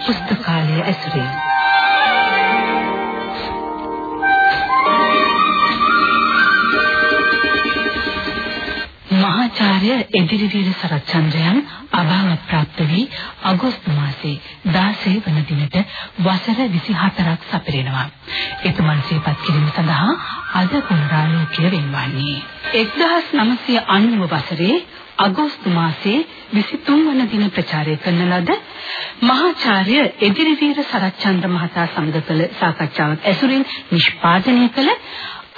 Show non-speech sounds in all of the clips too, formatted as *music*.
ශික්ෂා පුස්තකාලය ඇසුරින් මහාචාර්ය එදිරිවීර සරච්චන්ද්‍රයන් අභාව ප්‍රාප්ත වී අගෝස්තු මාසයේ 16 වන දිනට වසර 24ක් සපිරෙනවා. එතුමන් සිහිපත් කිරීම සඳහා අද පුනරාලෝකය වෙන්වන්නේ 1990 වසරේ අගෝස්තු මාසයේ 23 වන දින ප්‍රචාරය කරන ලද මහාචාර්ය එදිරිවීර සරච්චන්ද්‍ර මහතා සමග කළ සාකච්ඡාවක් ඇසුරින් නිෂ්පාදනය කළ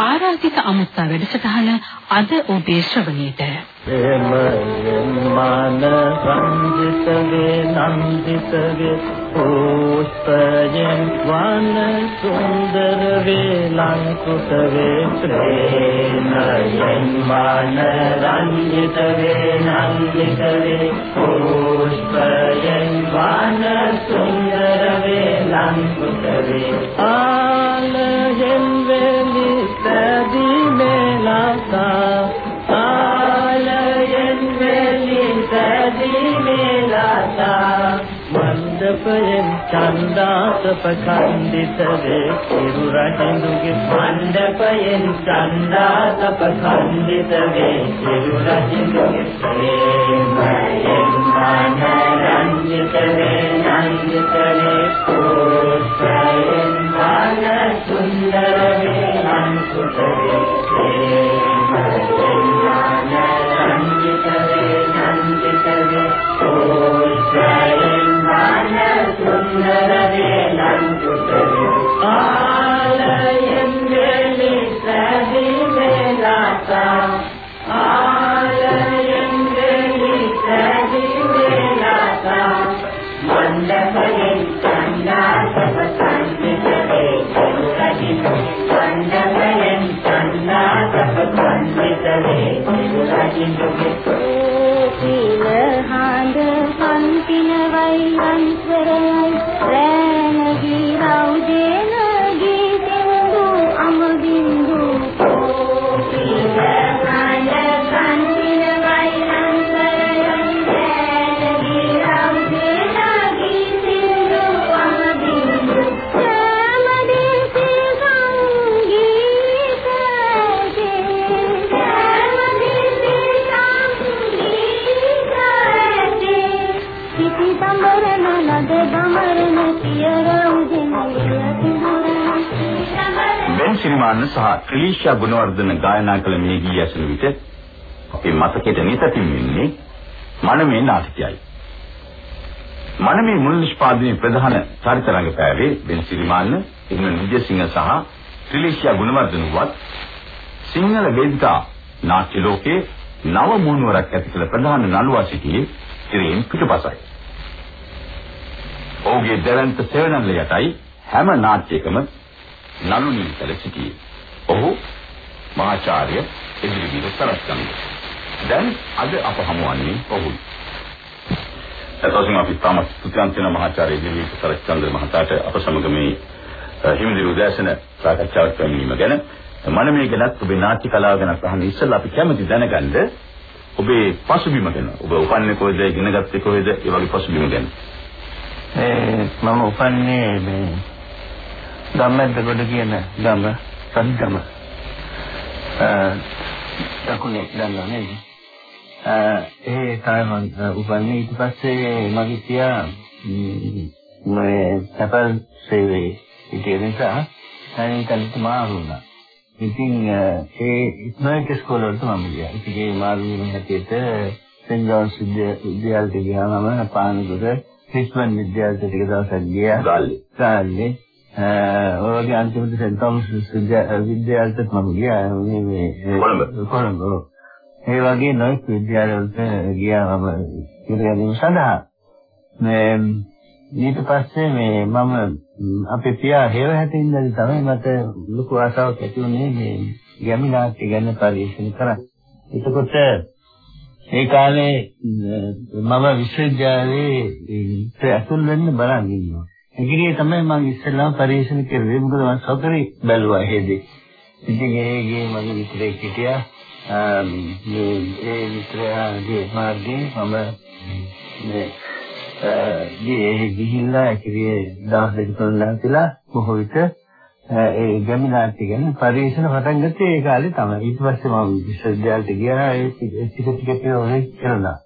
ආරාධිත අමුත්තා වැඩසටහන අද ඔබේ ශ්‍රවණයට. එමයන් සංජිත වේ නන්දිත වේ පුෂ්පයෙන් වන සුන්දර වේ ලංකුත වේ ප්‍රේමයෙන් මන රංජිත වේ නන්දිත වේ පුෂ්පයෙන් වන සුන්දර වේ ලංකුත වේ ආලයෙන් වේ මණ්ඩපයෙන් චන්දාසප කන්දිත වේ කිරු රජින්දුගේ මණ්ඩපයෙන් චන්දාසප කන්දිත වේ කිරු රජින්දුගේ ප්‍රේමයෙන් මනරංජිත වේ නන්දිත වේ පුෂ්පයෙන් මන සුන්දර වේ රජිත සහ ක්‍රීෂා ගුණවර්ධන ගායනා කළ මේ ගී ඇසෙන විට අපේ මතකයට නිතතින් වෙන්නේ මනමේ නාටකයයි. මනමේ මුල් නිෂ්පාදනයේ ප්‍රධාන චරිත රංගපෑවේ බෙන් ශ්‍රීමාන්න, ඉන්න විජයසිංහ සහ ක්‍රීෂා ගුණවර්ධන වත් සිංහල වේදිකා නාට්‍ය ලෝකයේ නව මුහුණුවරක් ඇති කළ ප්‍රධාන නළුවා සිටියේ ඉරින් පිටුපසයි. ඔහුගේ දැවැන්ත සෙවණල්ල යටයි හැම නාට්‍යයකම නළු නිල්කල සිටියේ. ඔහු මහාචාර්ය එදිරිවීර සරස්කන්ධ. දැන් අද අප හමුවන්නේ ඔහුයි. එතකොට අපි තම ස්තුතිවන්ත වෙන මහාචාර්ය එදිරිවීර සරස්කන්ධ මහතාට අප සමග මේ හිමිදිරි උදෑසන සාකච්ඡාවක් පැමිණීම ගැන මනමේ ගැනත් ඔබේ නාට්‍ය කලාව ගැන අහන්න ඉස්සෙල්ලා අපි කැමති දැනගන්න ඔබේ පසුබිම ගැන. ඔබ උපන්නේ කොහෙද, ඉගෙන ගත්තේ කොහෙද, ඒ වගේ පසුබිම ගැන. ඒ මම උපන්නේ මේ ගම්මැද්දගොඩ කියන ගම සද්දම දකුණේ දන්නවා නේද? ඒ තමයි මම උපන්නේ ඊට පස්සේ මගේ පියා මේ සැපල් සේවයේ ඉතින් නිසා සානිකල්ට මාරු වුණා. ඉතින් ඒ ඉස්මයිල් ස්කෝල වලට මම ගියා. ඉතින් ඒ මාරු වීම හැටියට සෙන්ට් ජෝන්ස් විද්‍යාලයට ගියාම පානදුර ක්‍රිස්මන් විද්‍යාලයට ටික දවසක් ගියා. ගාල්ලේ. ගාල්ලේ. ඔය වගේ අන්තිමට සෙන්ට් තෝමස් විද්‍යාලයට මම ගියා. මේ මේ කොළඹ. කොළඹ. ඒ වගේ නොයෙක් විද්‍යාලවලට ගියා මම ඉගෙන සඳහා. මේ ඊට පස්සේ මේ මම අපේ පියා හේව හැටින්දල් තමයි මට ලොකු ආසාවක් ඇති වුණේ මේ ගැමි නාට්‍ය ගැන පරිශන කරන්න. එතකොට ඒ කාලේ මම විශ්වවිද්‍යාලයේ ඇතුල් වෙන්න බලන් ඉන්නවා. ඉගිරියේ තමයි මම ඉස්සෙල්ලාම පරිශන කරුවේ. මොකද මම සොකරි බැලුවා හේදී. ඉතින් ඒ ගේ මගේ මිත්‍රයෙක් හිටියා. මේ ඒ මිත්‍රයාගේ මාර්ගයෙන් මම මේ ඒ ගිහිල්ලා කිරියේ දවස් දෙක තුනක් නැතිලා බොහෝ විට ඒ ගැමි නාට්‍ය ගැන පරිශන පටන් ගත්තේ ඒ කාලේ තමයි. ඊට පස්සේ මම විශ්වවිද්‍යාලයට ගියා ඒ ටික ටික ටික කරනවා.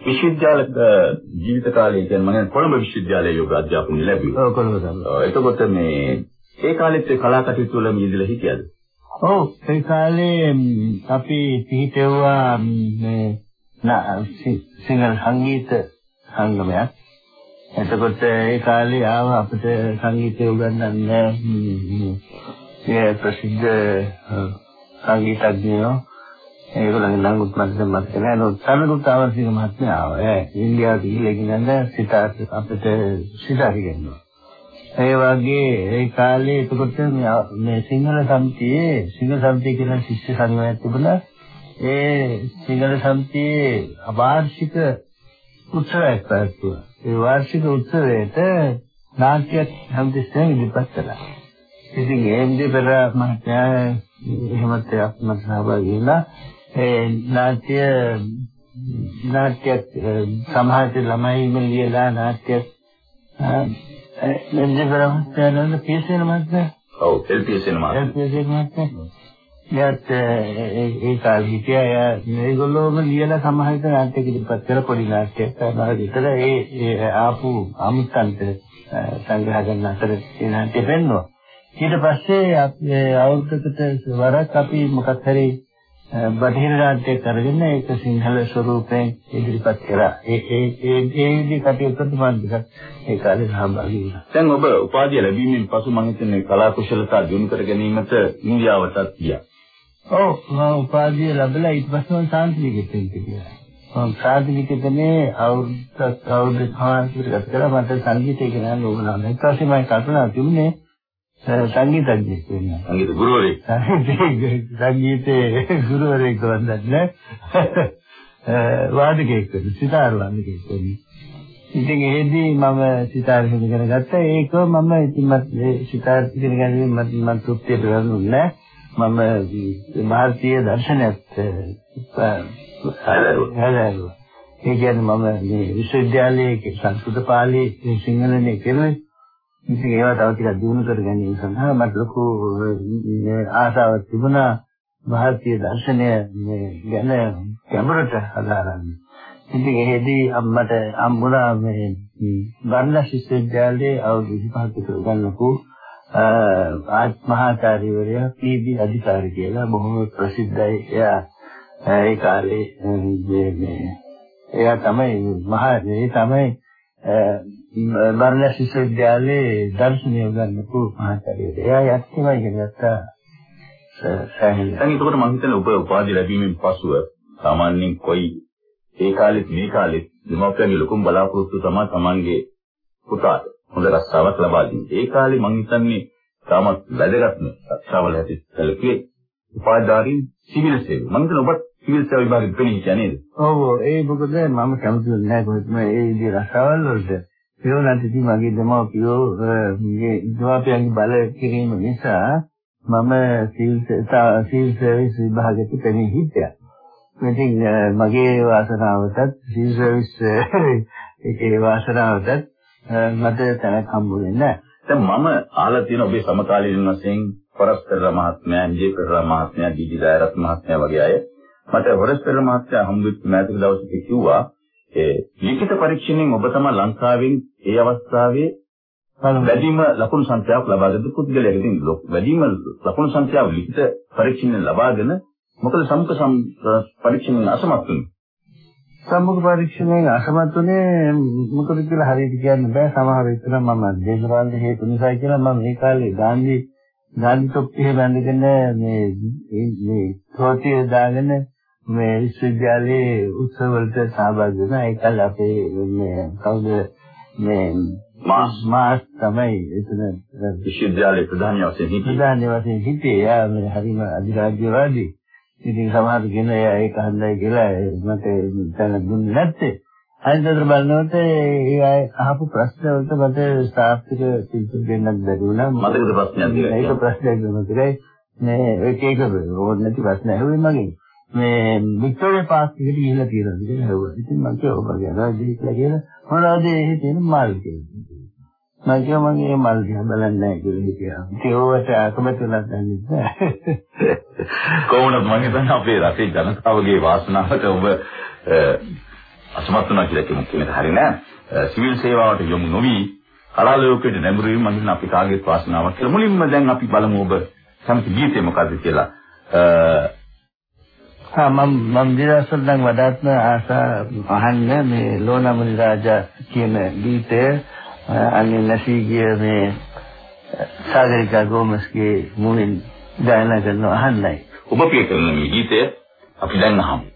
විශ්වවිද්‍යාල ජීවිත කාලයේ කියන්නේ මම කොළඹ විශ්වවිද්‍යාලයේ යෝග අධ්‍යාපනය ලැබුවා. ඔව් කොළඹ තමයි. එතකොට මේ ඒ කාලෙත් කලා කටයුතු වල මිදලා හිටියද? ඔව් ඒ කාලේ අපි පිහිටෙව්වා මේ සිංහල සංගීත සංගමයක්. එතකොට ඒ කාලේ ආව අපිට සංගීතය උගන්වන්න ඒ ප්‍රසිද්ධ සංගීතඥයෝ ඒගොල්ලන්ගේ නම් උත්මත් මතක නැහැ නෝ සමගුත් අවශ්‍යක මහත්මයා ආවා. ඒ ඉන්දියාවට ගිහිල්ලා ඉගෙනගෙන සිතාර් අපිට සිතාර් ඉගෙනුවා. ඒ වගේ ඒ කාලේ එතකොට මේ සිංහල සමිතියේ සිංහල සමිතිය කියන ශිෂ්‍ය සංගමයක් තිබුණා. ඒ සිංහල සමිතියේ වාර්ෂික උත්සවයක් පැවැත්වුවා. ඒ වාර්ෂික උත්සවයට නාට්‍යයක් හැමතිස්සෙම ඉදිරිපත් කළා. ඉතින් ඒම්දී පෙර මහත්තයා එහෙමත් එකක් මට සහභාගී වුණා. ඒ නාට්‍ය නාට්‍යයක් සමහර ළමයි ලියලා නාට්‍යයක් එම්ජේ පෙර මහත්තයා නේද පියසෙන මහත්තයා? ඔව් එල්පියසෙන මහත්තයා. එල්පියසෙන මහත්තයා. යත් ඒ කාලේ හිටියා මේගොල්ලෝම ලියලා සමහර විට නාට්‍ය ඉදිරිපත් කර පොඩි නාට්‍යයක් කරනවා විතර ඒ ආපු අමුත්තන්ට සංග්‍රහ කරන අතර ඒ නාට්‍ය පෙන්වනවා ඊට පස්සේ අවුරුද්දකට වරක් අපි මොකක් හරි බටහිර නාට්‍යයක් අරගෙන ඒක සිංහල ස්වරූපයෙන් ඉදිරිපත් කරා ඒ ඒ ඒ ඒ විදිහ කටයුත්තට මම ටිකක් ඒ කාලේ සහභාගී වුණා දැන් ඔබ උපාධිය ලැබීමෙන් පසු මම හිතන්නේ කලා කුසලතා දිනු කර ගැනීමට ඉන්දියාවටත් ගියා ඔව් මම උපාධිය ලැබලා ඊට පස්සේ මම සාන්තිනිකෙතෙන් ගියා. මම සාන්තිනිකෙතනේ අවුරුද්දක් අවුරුදු සමාන්තර ගත කරා මට සංගීතය ගැන ඕනෑ. ඊට පස්සේ මම කල්පනා තිබුණේ සංගීතඥයෙක් වෙන්න. සංගීත ගුරුවරයෙක්. සංගීතයේ ගුරුවරයෙක් වන්දන්නේ. වාදකයෙක් වෙන්න, සිතාර වාදකයෙක් වෙන්න. ඉතින් එහෙදී මම සිතාර ඉගෙන ගත්තා. ඒක මම ඉතින් මම සිතාර ඉගෙන ගැනීම මට මම තෘප්තියට වැටුනේ නැහැ. මම ಭಾರತೀಯ දර්ශනයත් හැලෑරුවා. ඒ කියන්නේ මම මේ විශ්වවිද්‍යාලයේ සංස්කෘත පාලි සිංහලනේ කෙරුවේ. ඉතින් ඒවා තව ටිකක් දියුණු කර ගැනීම සඳහා මට ලොකු ආසාවක් තිබුණා ಭಾರತೀಯ දර්ශනය ගැන ගැඹුරට හදාරන්න. ඉතින් එහෙදී අම්මට අම්මුණා මේ බර්ණස් විශ්වවිද්‍යාලයේ අවුරුදු 25ක විතර ගන්නකෝ මහාචාර්යවරයා පී.බී. අධිකාරී කියලා බොහොම ප්‍රසිද්ධයි. එයා ඒ කාලේ මේ එයා තමයි මහා ඒ තමයි බර්ණස් විශ්වවිද්‍යාලයේ දර්ශනය උගන්වපු මහාචාර්යවරයා. එයා යක්තිමයි ඉගෙන ගත්තා. සෑහෙන. දැන් ඒකට මම හිතන්නේ ඔබ උපාධිය ලැබීමෙන් පසුව සාමාන්‍යයෙන් කොයි ඒ කාලෙත් මේ කාලෙත් දෙමව්පියන්ගේ ලොකුම බලාපොරොත්තු තමයි Tamanගේ පුතාට හොඳ රස්සාවක් ලබා දෙන්නේ. ඒ කාලේ මම හිතන්නේ තාමත් වැදගත්ම රස්සාවල ඇති සැලකුවේ උපාධාරීන් සිවිල් සේවය. මම හිතන්නේ ඔබත් සිවිල් සේවා විභාගෙත් පෙනී හිටියා නේද? ඔව් ඒ මොකද මම කැමති නැහැ කොහොමද මේ ඒ විදිහේ රස්සාවල් වලට. ඒ වුණාට ඉතින් මගේ දෙමව්පියෝ මේ දෙමව්පියන්ගේ බල කිරීම නිසා මම සිවිල් සිවිල් සර්විස් විභාගෙට පෙනී හිටියා. ඉතින් මගේ වාසනාවටත් සිවිල් සර්විස් ඒකේ වාසනාවටත් මට තැනක් හම්බුනේ නැහැ. දැන් මම අහලා තියෙන ඔබේ සමකාලීන වශයෙන් හොරස් පෙරලා මහත්මයා, එන්ජේ පෙරලා මහත්මයා, ඩීඩි දායරත් මහත්මයා වගේ අය මට හොරස් පෙරලා මහත්මයා හම්බුත් මෑතක දවසක කිව්වා ඒ ලිඛිත පරීක්ෂණයෙන් ඔබ තමයි ලංකාවෙන් ඒ අවස්ථාවේ වැඩිම ලකුණු සංඛ්‍යාවක් ලබාගත්තු පුද්ගලයෙක්. ඉතින් වැඩිම ලකුණු සංඛ්‍යාව ලිඛිත පරීක්ෂණයෙන් ලබාගෙන මොකද සම්මුඛ පරීක්ෂණයෙන් අසමත් වුනේ? සම්මුඛ පරීක්ෂණයෙන් අසමත් උනේ මොකද කියලා හරියට කියන්න බෑ සමහර විට මම දේශපාලන හේතු නිසා කියලා මම මේ කාලේ ගාන්ධි ගාන්ධි තොප්පිය බැඳගෙන මේ මේ තෝතිය දාගෙන මේ විශ්වවිද්‍යාලයේ උත්සව වලට සහභාගී වුණා ඒකල් අපේ මේ කවුද මේ මාස් මාස් තමයි එතන විශ්වවිද්‍යාලයේ ප්‍රධානී වශයෙන් හිටියේ ප්‍රධානී වශයෙන් හිටියේ යා හරිම අධිරාජ්‍යවාදී ඉතින් සමහර කෙනා ඒක හන්දයි කියලා මට දැන දුන්නේ නැත්තේ. අනිතතර බලනකොට ඒ අහපු ප්‍රශ්න වලට මට සාර්ථක පිළිතුරු දෙන්නත් බැරි වුණා. මතකද ප්‍රශ්නයක් ඒක ප්‍රශ්නයක් නෙමෙයි. මේ එක එක ඕන නැති ප්‍රශ්න ඇහුවේ මගෙන්. මේ වික්ටෝරියා පාක් එකට ගිහිල්ලා තියෙනවා කියලා හෙව්වා. ඉතින් මම කිව්වා ඔබ ගියා ගිහිල්ලා කියලා මොනවද ඒ තියෙන මල් කියලා. මම කිව්වා මම ඒ මල් දිහා බලන්නේ නැහැ කියලා හිතුවා. ඉතින් ඕවට අකමැති වුණා දැනෙන්නේ. කොහොමද මම හිතන්නේ අපේ රටේ ජනතාවගේ වාසනාවට ඔබ අසමත් වුණා කියලා කියමු කියන හරි නෑ. සිවිල් සේවාවට යොමු නොවි කලාලෝකයට නැඹුරු වීම මම හිතන්නේ අපි කාගේත් වාසනාවක් කියලා. මුලින්ම දැන් අපි බලමු ඔබ කැමති ගීතේ මොකද්ද කියලා. හා මම මම දිරසල් දැන් වඩාත්ම ආසා අහන්න මේ ලෝනා මුනි රාජා කියන ගීතය අන්නේ නැසී ගිය මේ සාගරිකා ගෝමස්ගේ මුවින් ගායනා කරන අහන්නයි. ඔබ පිය කරන මේ ගීතය අපි දැන් අහමු.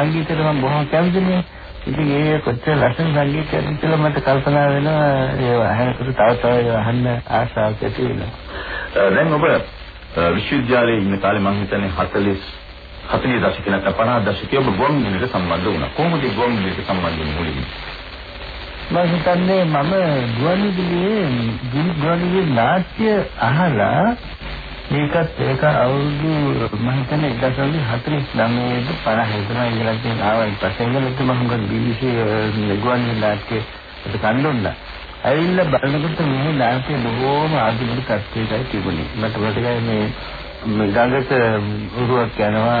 සංගීතයට මම බොහොම කැමතිනේ. ඉතින් ඒ කොච්චර ලස්සන සංගීතයක් කියලා මට කල්පනා වෙනවා ඒ අහනකොට තව තව අහන්න ආසාවක් ඇති වෙනවා. දැන් ඔබ විශ්වවිද්‍යාලයේ ඉන්න කාලේ මම හිතන්නේ 40 40 දශකේ නැත්නම් 50 දශකයේ ඔබ ගුවන් විදුලියට සම්බන්ධ වුණා. කොහොමද ගුවන් විදුලියට සම්බන්ධ වෙන්නේ මුලින්ම? මම හිතන්නේ මම ගුවන් විදුලියේ ගුවන් විදුලි නාට්‍ය අහලා මේකත් ඒක අවුරුදු මම හිතන්නේ 1949 50 හිතනවා ඉඳලා තියෙන ආවයි පස්සේ ඉඳලා මම හුඟක් BBC ගුවන් නාට්‍යයට කන්දුන්නා. ඇවිල්ලා බලනකොට මේ නාට්‍ය බොහෝම ආධුනික තත්ත්වයකයි තිබුණේ. මට ප්‍රතිගය මේ මේ ගඟට උරුවක් යනවා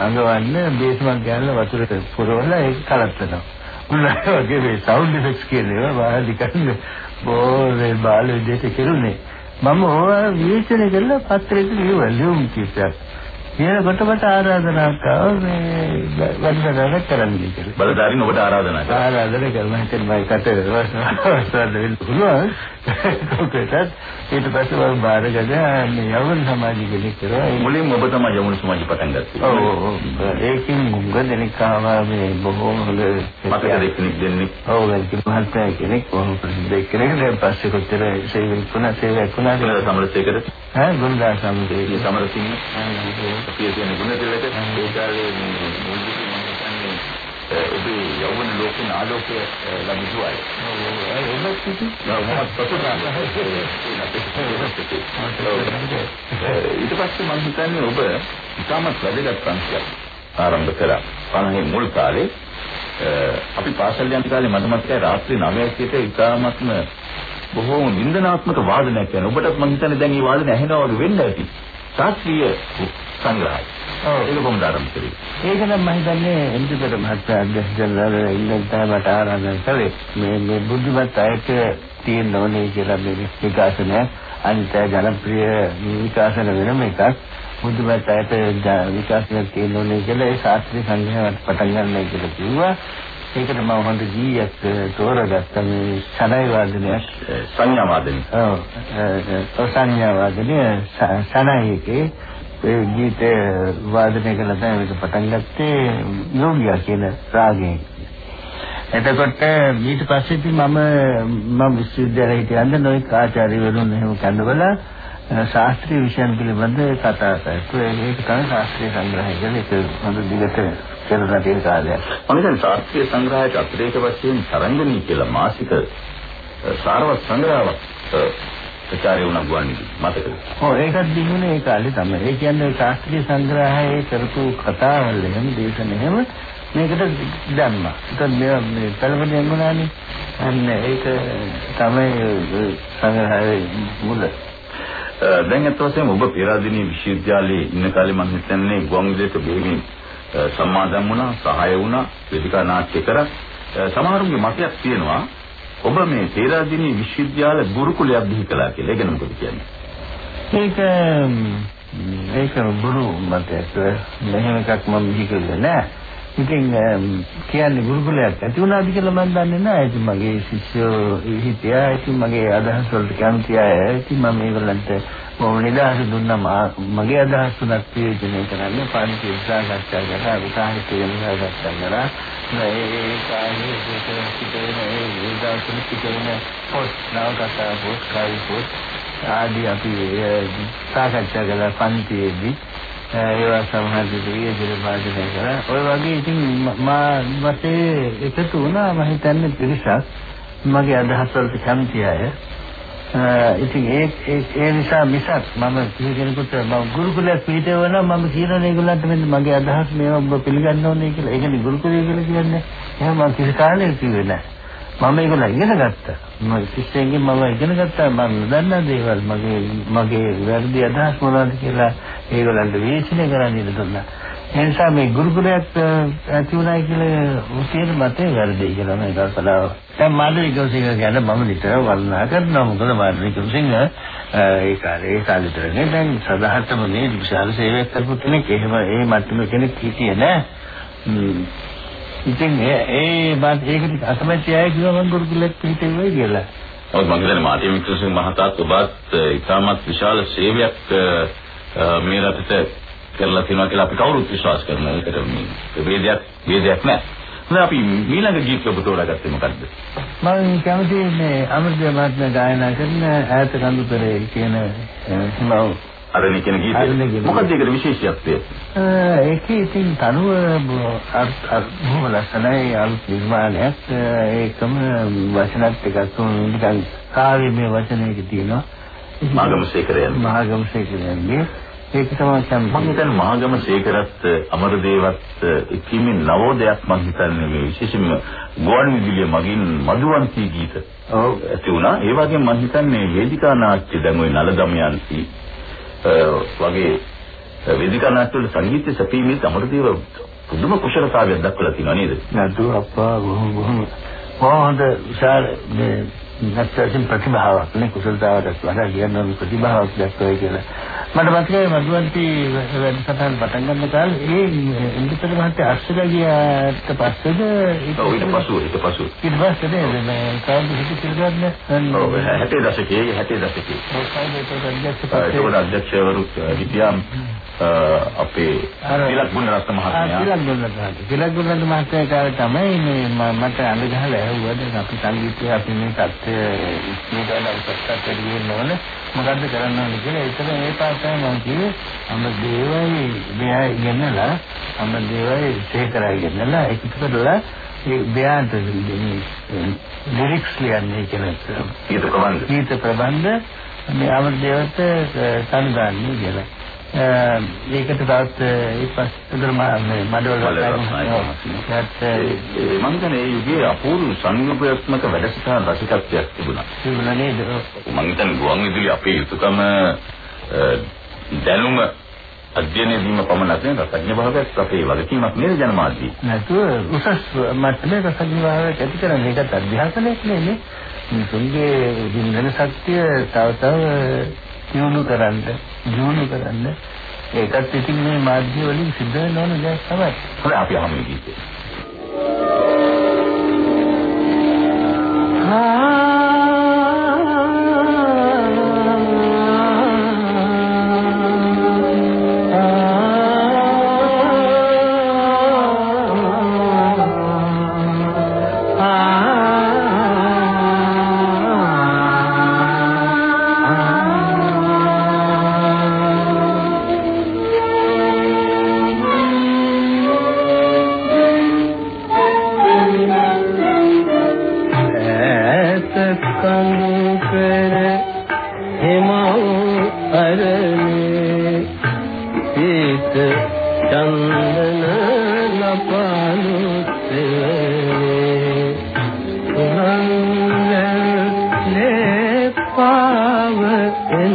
අඟවන්න බේස්මක් ගන්න වතුරට පුරවලා ඒක කලත්තනවා. උන්ලා වගේ මේ සවුන්ඩ් ඉෆෙක්ට්ස් කියන්නේ බාහිර දිකන්නේ බෝලේ බාල විදිහට කෙරුනේ. මම ඕවා විවේචනය කරලා පත්‍රයට ලියුවා ලියුම් කීපයක්. කියනකොට මට ආරාධනාවක් ආවා මේ වැඩසටහනක් කරන්න කියලා. බලධාරීන් ඔබට ආරාධනා කළා. ආරාධනා කළා. මම හිතන්නේ මම කට වස්වාද *laughs* වෙන්න පුළුවන්. කොහෙටත් ඊට පස්සේ මම බාරගෙන මේ යවුන් සමාජ කෙනෙක් කරා. මුලින්ම ඔබ තමයි යවුන් සමාජ පටන් ගත්තේ. ඔව් ඔව්. ඒකෙන් මුංග දෙනෙක් ආවා මේ බොහෝම හොඳ මතක දෙකෙනෙක් දෙන්නේ. ඔව් ඒක මහත්තයා කෙනෙක් බොහොම ප්‍රසිද්ධ කෙනෙක්. දැන් පස්සේ කොච්චර සේවයක් වුණා සේවයක් වුණා. සමරසේකර ඈ ගුණදාස ඒ සමරසිංහ අපි කියන ගුණතිලක ඒ කාලේ මේ ඔබේ යෞවන ලෝකේ ආලෝකය ලැබුණු අය. ඔව් ඔබ කිසි මොහොත් පසුතන. ඊට පස්සේ මම හිතන්නේ ඔබ ඉතාමත් වැදගත් පන්තියක් ආරම්භ කළා. 50 මුල් කාලේ අපි පාසල් යන කාලේ මට මතකයි රාත්‍රී 9ට ඉතාමත්ම බොහෝම නින්දනාත්මක වාදනයක් යන ඔබටත් මම හිතන්නේ දැන් මේ වාදන ඇහෙනවා වගේ වෙන්න ඇති. ශාස්ත්‍රීය සංග්‍රහය. ඔව් ඒක කොහොමද ආරම්භ කරේ? ඒක නම් මම හිතන්නේ එම්පිටර මහත්තයා අධ්‍යක්ෂකවල ඉන්න තමයි ආරම්භ කළේ. මේ මේ බුද්ධිමත් අයට තියෙන්න ඕනේ කියලා මේ විකාශනය අනිත් ජනප්‍රිය විකාශන වෙනම එකක්. බුද්ධිමත් අයට විකාශනයක් තියෙන්න ඕනේ කියලා ඒ ශාස්ත්‍රීය සංග්‍රහයට පටන් ගන්නයි කියලා කිව්වා. ඒකට මම හොඳ ගීයක් තෝරගත්තා මේ සනයි වාදනයක් සංඥා වාදනය. ඔව් සංඥා වාදනය සනයිකේ ඒ ගීත වාදනය කළා තමයි මේක පටන් ගත්තේ යෝගියා කියන රාගයෙන්. එතකොට ඊට පස්සේ ඉතින් මම මම විශ්වවිද්‍යාලයට යන්න නොයෙක් ආචාර්යවරුන් එහෙම කඳවලා ශාස්ත්‍රීය විෂයන් පිළිබඳව කතා කරා. ඒක තමයි ශාස්ත්‍රීය සංග්‍රහය කියලා ඒක හොඳ දිගට කරලා තියෙන කාලයක්. මම හිතන්නේ ශාස්ත්‍රීය සංග්‍රහයට අතිරේක වශයෙන් තරංගනී කියලා මාසික සාරවත් සංග්‍රහයක් ප්‍රචාරය වුණා ගුවන්විදුලි මතකද? ඔව් ඒකත් දිනුනේ ඒ කාලේ තමයි. ඒ කියන්නේ ශාස්ත්‍රීය සංග්‍රහයේ කරපු කතාවල් එහෙම දේශන එහෙම මේකට දැම්මා. ඒක මේ පළවෙනිම වුණානේ. අන්න ඒක තමයි සංග්‍රහයේ මුල. දැන් අත් වශයෙන් ඔබ පෙරදිනේ විශ්වවිද්‍යාලයේ ඉන්න කාලේ මම හිතන්නේ ගුවන්විදුලියට බෙහෙවින් සම්මාදම් වුණා, සහාය වුණා, වේදිකා නාට්‍ය කරා. සමහරුන්ගේ මතයක් තියෙනවා ඔබ මේ පෙරදිනේ විශ්වවිද්‍යාල ගුරුකුලයක් බිහි කළා කියලා. ඒක නේද කියන්නේ? ඒක ඒක ගුරු මතයක්. මෙහෙම එකක් මම බිහි කළේ නෑ. ඉතින් කියන්නේ ගුරුකුලයක් ඇති වුණාද කියලා මම දන්නේ නැහැ. ඉතින් මගේ ශිෂ්‍යෝ හිටියා. ඉතින් මගේ අදහස් වලට කැමති අය. ඉතින් මම මේගොල්ලන්ට මොන නිදහස දුන්නා මගේ අදහස් තුනක් ප්‍රයෝජනය කරන්න පානික උත්සාහකච්ඡා කරලා විකාශිත වෙනවා ගත්තා කරා. ඒ කාලේ ඒක පිටේන ඒ විදාසන පිටේන පොත් නවකතා පොත් කායි පොත් ආදී අපි සාකච්ඡා කළා පන්තියේදී ඒවා සමහර විදිහේ දිරපාදනය කරා. ඔය වගේ ඉතින් මා වටේ එකතු වුණා මම හිතන්නේ පිරිසක් මගේ අදහස් වලට කැමති අය. ඉතින් ඒ ඒ නිසා මිසක් මම කෙනෙකුට මම ගුරුකුලයක් පිටවන මම කියනවා ඒගොල්ලන්ට මෙන්න මගේ අදහස් මේවා ඔබ පිළිගන්න ඕනේ කියලා. ඒ කියන්නේ ගුරුකුලය කියලා කියන්නේ එහෙනම් මම කිසි කාරණයක් කිව්වේ නැහැ. මම ඒගොල්ලෝ ඉගෙන ගත්තා. මම ශිෂ්‍යයන්ගෙන් මම ඉගෙන ගත්තා. මම නොදන්නා දේවල් මගේ මගේ වැරදි අදහස් මොනවද කියලා ඒගොල්ලන්ට විශ්ලේෂණය කරන්න ඉඩ දුන්නා. ඒ නිසා මේ ගුරුකුලයක් ඇති වුණා කියලා උසේන මතේ වැරදි කියලා මම කල්පනා දැන් මාධ්‍ය විකල්පික ගැන මම නිතර වර්ණනා කරනවා. මොකද මාධ්‍ය විකල්පික ඒ කාලේ ඒ කාලේ විතරනේ දැන් සදාහටම මේ විශාල සේවයක් කරපු කෙනෙක්. එහෙම ඒ මට්ටමේ කෙනෙක් හිටියේ නෑ. ඉතින් ඒ බත් ඒකට අකමැති අය කිව්වා මම ගුරුකුලෙක් පිටිවෙයි කියලා. ඔව් මම හිතන්නේ මාතේ මිත්‍රසිංහ මහතාත් ඔබත් ඉතාමත් විශාල සේවයක් මේ රටට කරලා තියෙනවා කියලා අපි කවුරුත් විශ්වාස කරනවා. ඒකට මේ වේදයක් වේදයක් නැහැ. දැන් අපි ඊළඟ ගීත ඔබ තෝරාගත්තේ මොකද්ද? මම කැමති මේ අමෘත මහත්මයා ගායනා කරන ඈත කඳුතරේ කියන හිමව අරණිය කියන ගීතය. මොකද ඒකට විශේෂත්වය? ඒකේ ඉතින් තනුව බොහොම ලස්සනයි අලුත් නිර්මාණයක්. ඒකම වචනත් එකක් නිකන් කාව්‍යමය වචනයක තියෙනවා. මාගමසේකරයන්. මාගමසේකරයන්ගේ ඒක තමයි සම් මම හිතන්නේ මාගමසේකරත් අමරදේවත් කිමින් නවෝදයක් මම හිතන්නේ මේ විශේෂයෙන්ම ගුවන් විදුලිය මගින් මధుවන්ති ගීත. ඔව් ඇති වුණා. ඒ වගේම මම හිතන්නේ වේදිකා නාට්‍ය දැන් ওই නලදමයන්ති වගේ වේදිකා නාට්‍ය වල සංගීත සැපීමේ අමරදේව පුදුම කුශලතාවයක් දක්වලා තියෙනවා නේද? නතු අප්පා බොහොම බොහොම. හොඳ විශාල මේ නැත්නම් ප්‍රතිභාවක් නේ කුසලතාවට වඩා කියනවා ප්‍රතිභාවක් දක්වයි කියලා. මට මතකයි මදුවන්ති වැඩසටහන පටන් ගන්න කාලේ ඒ ඉන්දිකර මහත්තයා අස්සලා ගියාට පස්සේද ඔව් ඊට පස්සෙ ඊට පස්සෙ ඊට පස්සේ නේද මේ කවුද හිත පිළිගන්න? ඔව් 60 දශකයේ 60 දශකයේ. ඔව් කවුද ඒක අධ්‍යක්ෂ පස්සේ ඒක අධ්‍යක්ෂවරු හිටියා අපේ තිලක් ගුණරත්න මහත්මයා. තිලක් ගුණරත්න තිලක් ගුණරත්න මහත්මයා කාලේ තමයි මේ මට අඬ ගහලා ඇහුවද අපි සංගීතය අපි මේ තත්ත්වය ඉක්මනට උපස්ථාප කරගෙන ඕනේ. මොකද්ද කරන්න ඕනේ කියලා ඒතර ඒ පාසයි මම කිව්වේ අම දේවයි මෙයා ඉගෙනලා අම දේවයි තේකරයි ඉගෙනලා එකතු කරලා ඒ බයන්ට ලිරික්ස් ලියන්නේ කියලා ගීත ප්‍රබන්ධ. මේ අමර දේවත සංගාන්නේ කියලා ඒකට තවත් ඊපස්තර මේ මඩවල මම හිතන්නේ ඒ යුගයේ අපූර්ව සංයෝගාත්මක වැඩසටහන් රසිකත්වයක් තිබුණා. තිබුණා නේද? මම හිතන්නේ ගුවන් විදුලි අපේ යුතුයකම දැනුම අධ්‍යයනය වීම පමණක් නෙවෙයි රසඥ භාවයක් අපේ වගකීමක් නේද ජනමාධ්‍ය. නැතුව උසස් මට්ටමේ රසඥ භාවයක් ඇති කරන්නේ ඒකත් අධ්‍යාපනයක් නෙමෙයි. තුන්ගේ දිනන ශක්තිය තව තව දියුණු කරන්න දියුණු කරන්න ඒකත් ඉතින් මේ මාධ්‍ය වලින් සිද්ධ වෙන ඕන දෙයක් තමයි. හරි අපි අහමු ගීතේ. පාවතෙන්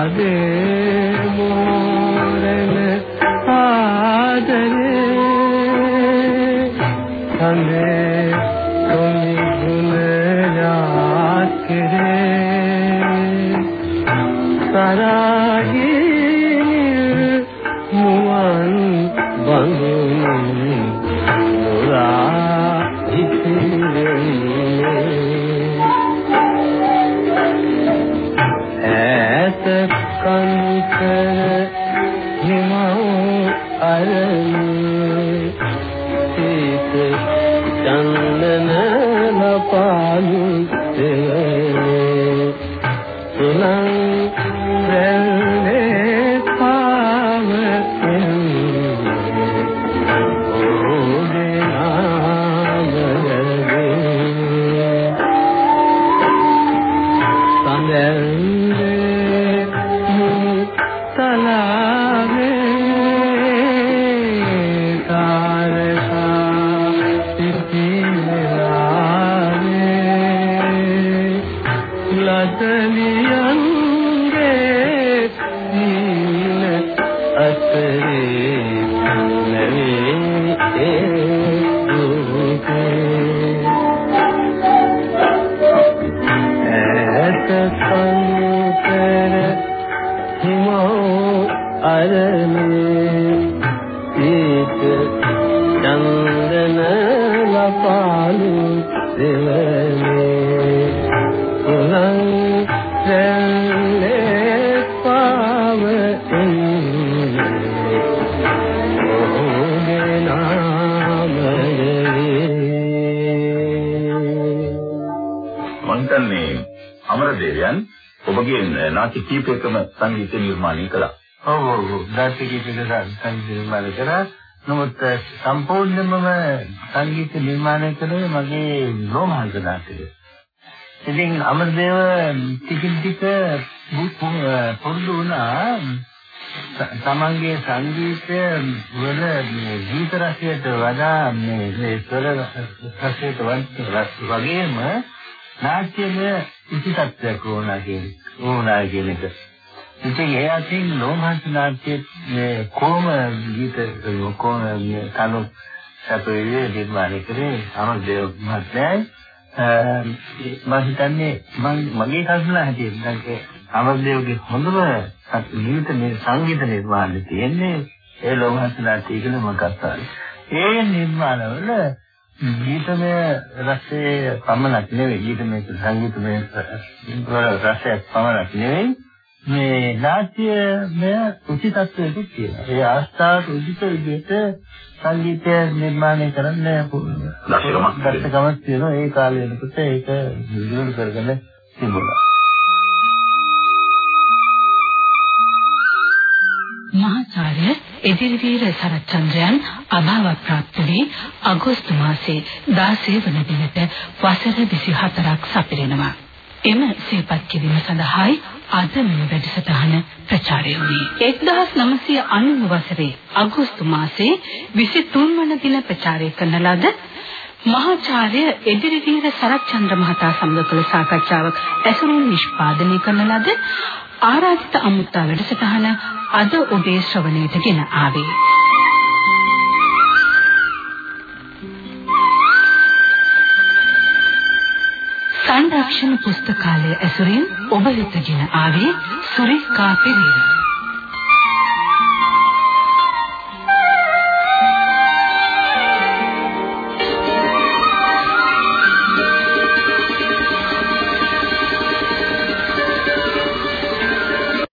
අරණි ලපාලු දෙවනේ. උලන් සැලේ පාව එන්නේ. ඔහුගේ නාමයේ. මම හිතන්නේ අමරදේවයන් ඔබගේ නාට්‍ය කීපයකම සංගීත නිර්මාණය කළා. ඔව් ඔව් ඔව්. නාට්‍ය කීපයක සංගීත නිර්මාණය කරා නමුත් සම්පූර්ණයෙන්ම සංගීත නිර්මාණය කළේ මගේ රෝමහංස නාට්‍යය. ඉතින් අමරදේව ටිකින් ටික පුරුදු වුණා තමන්ගේ සංගීතය වල මේ ගීත රසයට වඩා මේ මේ ස්වර රසයට වගේම නාට්‍යමය ඉතිතත්වයක් වුණා කියන වුණා කියන එක. ඉතින් ඒ අතින් ලෝමහංස නාට්‍යයේ කොම ගීත කොම කනු සැපයේ නිර්මාණය කරේ? අමරදේව මහත්මයායි මම හිතන්නේ මගේ කල්පනා හැටියට දැන් අමරදේවගේ හොඳම ජීවිත මේ සංගීත නිර්මාණය තියෙන්නේ. ඒ ලෝමහංස නාට්‍ය කියලා මම ගත්තා. ඒ නිර්මාණවල ගීතමය රසයේ පමණක් නෙවෙයි. ගීතමය සංගීතමය රසයක් පමණක් නෙවෙයි. මේ නාට්‍යමය උචිතත්වයක් තියෙනවා. ඒ අවස්ථාවට උචිත විදිහට සංගීතය නිර්මාණය කරන්න දක්ෂකමක් තියෙනවා. ඒ කාලේ වෙනකොට ඒක දියුණු කරගෙන තිබුණා. මහාචාර්ය එදිරිවීර සරච්චන්ද්‍රයන් අභාව ප්‍රාප්ත වී අගෝස්තු මාසයේ 16 වන දිනට වසර 24ක් සපිරෙනවා. එම සිහිපත් කිරීම සඳහායි අද මේ වැඩසටහන ප්‍රචාරය වුණේ 1990 වසරේ අගෝස්තු මාසයේ 23 වන දින ප්‍රචාරය කරන ලද මහාචාර්ය එදිරිවීර සරච්චන්ද්‍ර මහතා සමග කළ සාකච්ඡාවක් ඇසුරින් නිෂ්පාදනය කරන ලද ආරාධිත අමුත්තා වැඩසටහන අද ඔබේ ශ්‍රවණයට ගෙන ආවේ. සංරක්ෂණ පුස්තකාලය ඇසුරින් ඔබ වෙතගෙන ආවේ සුරේකා පෙරේරා